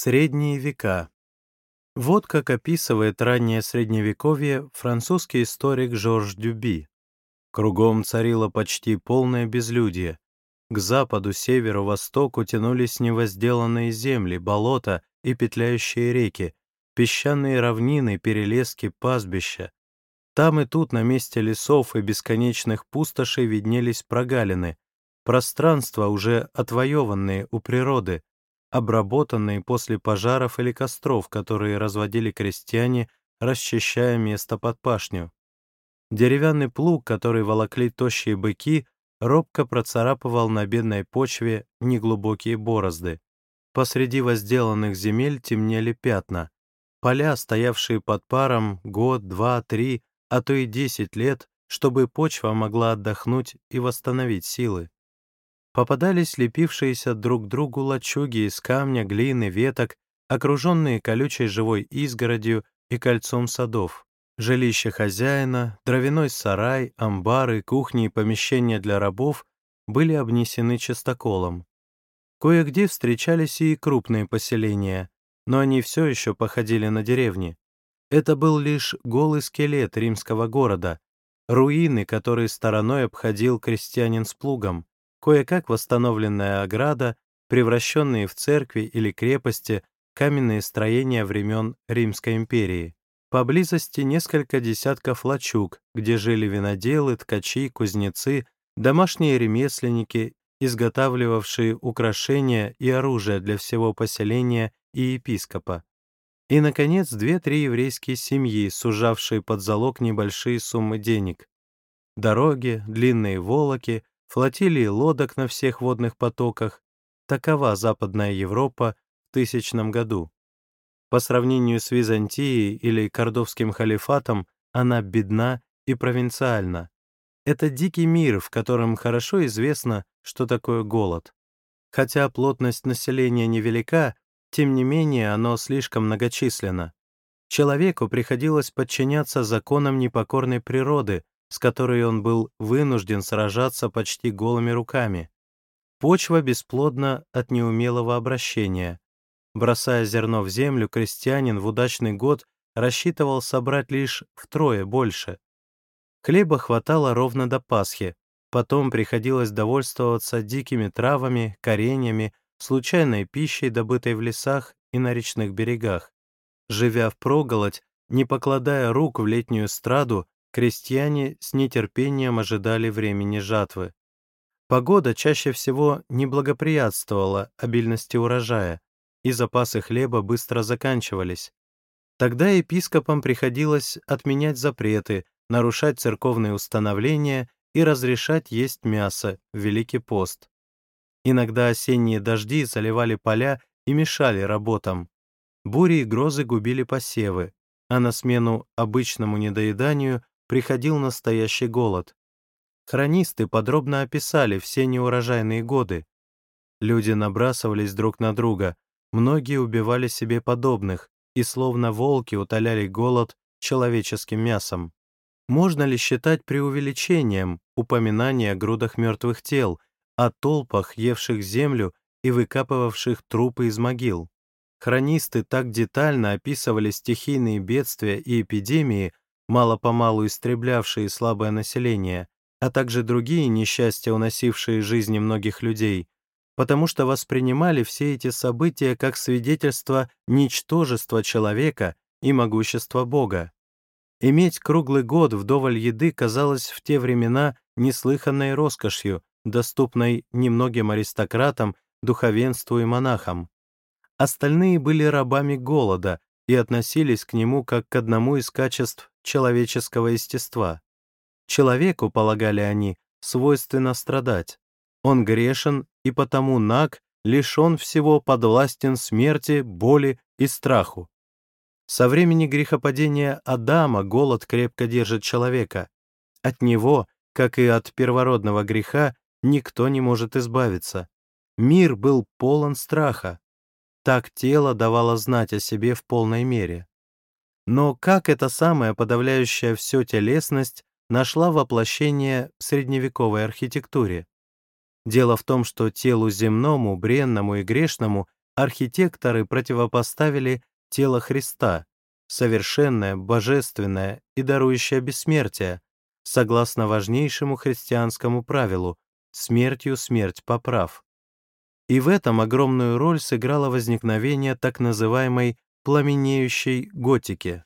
Средние века. Вот как описывает раннее Средневековье французский историк Жорж Дюби. Кругом царило почти полное безлюдье. К западу, северу, востоку тянулись невозделанные земли, болота и петляющие реки, песчаные равнины, перелески, пастбища. Там и тут на месте лесов и бесконечных пустошей виднелись прогалины, пространства, уже отвоеванные у природы, обработанные после пожаров или костров, которые разводили крестьяне, расчищая место под пашню. Деревянный плуг, который волокли тощие быки, робко процарапывал на бедной почве неглубокие борозды. Посреди возделанных земель темнели пятна. Поля, стоявшие под паром год, два, три, а то и десять лет, чтобы почва могла отдохнуть и восстановить силы. Попадались лепившиеся друг другу лачуги из камня, глины, веток, окруженные колючей живой изгородью и кольцом садов. Жилище хозяина, дровяной сарай, амбары, кухни и помещения для рабов были обнесены частоколом. Кое-где встречались и крупные поселения, но они все еще походили на деревни. Это был лишь голый скелет римского города, руины, которые стороной обходил крестьянин с плугом кое-как восстановленная ограда, превращенные в церкви или крепости каменные строения времен Римской империи. Поблизости несколько десятков лачуг, где жили виноделы, ткачи, кузнецы, домашние ремесленники, изготавливавшие украшения и оружие для всего поселения и епископа. И, наконец, две-три еврейские семьи, сужавшие под залог небольшие суммы денег. Дороги, длинные волоки, флотилии лодок на всех водных потоках. Такова Западная Европа в тысячном году. По сравнению с Византией или Кордовским халифатом она бедна и провинциальна. Это дикий мир, в котором хорошо известно, что такое голод. Хотя плотность населения невелика, тем не менее оно слишком многочисленно. Человеку приходилось подчиняться законам непокорной природы, с которой он был вынужден сражаться почти голыми руками. Почва бесплодна от неумелого обращения. Бросая зерно в землю, крестьянин в удачный год рассчитывал собрать лишь втрое больше. Хлеба хватало ровно до Пасхи, потом приходилось довольствоваться дикими травами, кореньями, случайной пищей, добытой в лесах и на речных берегах. Живя впроголодь, не покладая рук в летнюю страду, Крестьяне с нетерпением ожидали времени жатвы. Погода чаще всего не благоприятствовала обильности урожая, и запасы хлеба быстро заканчивались. Тогда епископам приходилось отменять запреты, нарушать церковные установления и разрешать есть мясо в Великий пост. Иногда осенние дожди заливали поля и мешали работам. Бури и грозы губили посевы, а на смену обычному недоеданию приходил настоящий голод. Хронисты подробно описали все неурожайные годы. Люди набрасывались друг на друга, многие убивали себе подобных и словно волки утоляли голод человеческим мясом. Можно ли считать преувеличением упоминание о грудах мертвых тел, о толпах, евших землю и выкапывавших трупы из могил? Хронисты так детально описывали стихийные бедствия и эпидемии, мало-помалу истреблявшие слабое население, а также другие несчастья, уносившие жизни многих людей, потому что воспринимали все эти события как свидетельство ничтожества человека и могущества Бога. Иметь круглый год вдоволь еды казалось в те времена неслыханной роскошью, доступной немногим аристократам, духовенству и монахам. Остальные были рабами голода и относились к нему как к одному из качеств человеческого естества. Человеку, полагали они, свойственно страдать. Он грешен и потому наг, лишен всего подвластен смерти, боли и страху. Со времени грехопадения Адама голод крепко держит человека. От него, как и от первородного греха, никто не может избавиться. Мир был полон страха. Так тело давало знать о себе в полной мере. Но как эта самая подавляющая все телесность нашла воплощение в средневековой архитектуре? Дело в том, что телу земному, бренному и грешному архитекторы противопоставили тело Христа, совершенное, божественное и дарующее бессмертие, согласно важнейшему христианскому правилу «смертью смерть поправ». И в этом огромную роль сыграло возникновение так называемой «пламенеющей готики».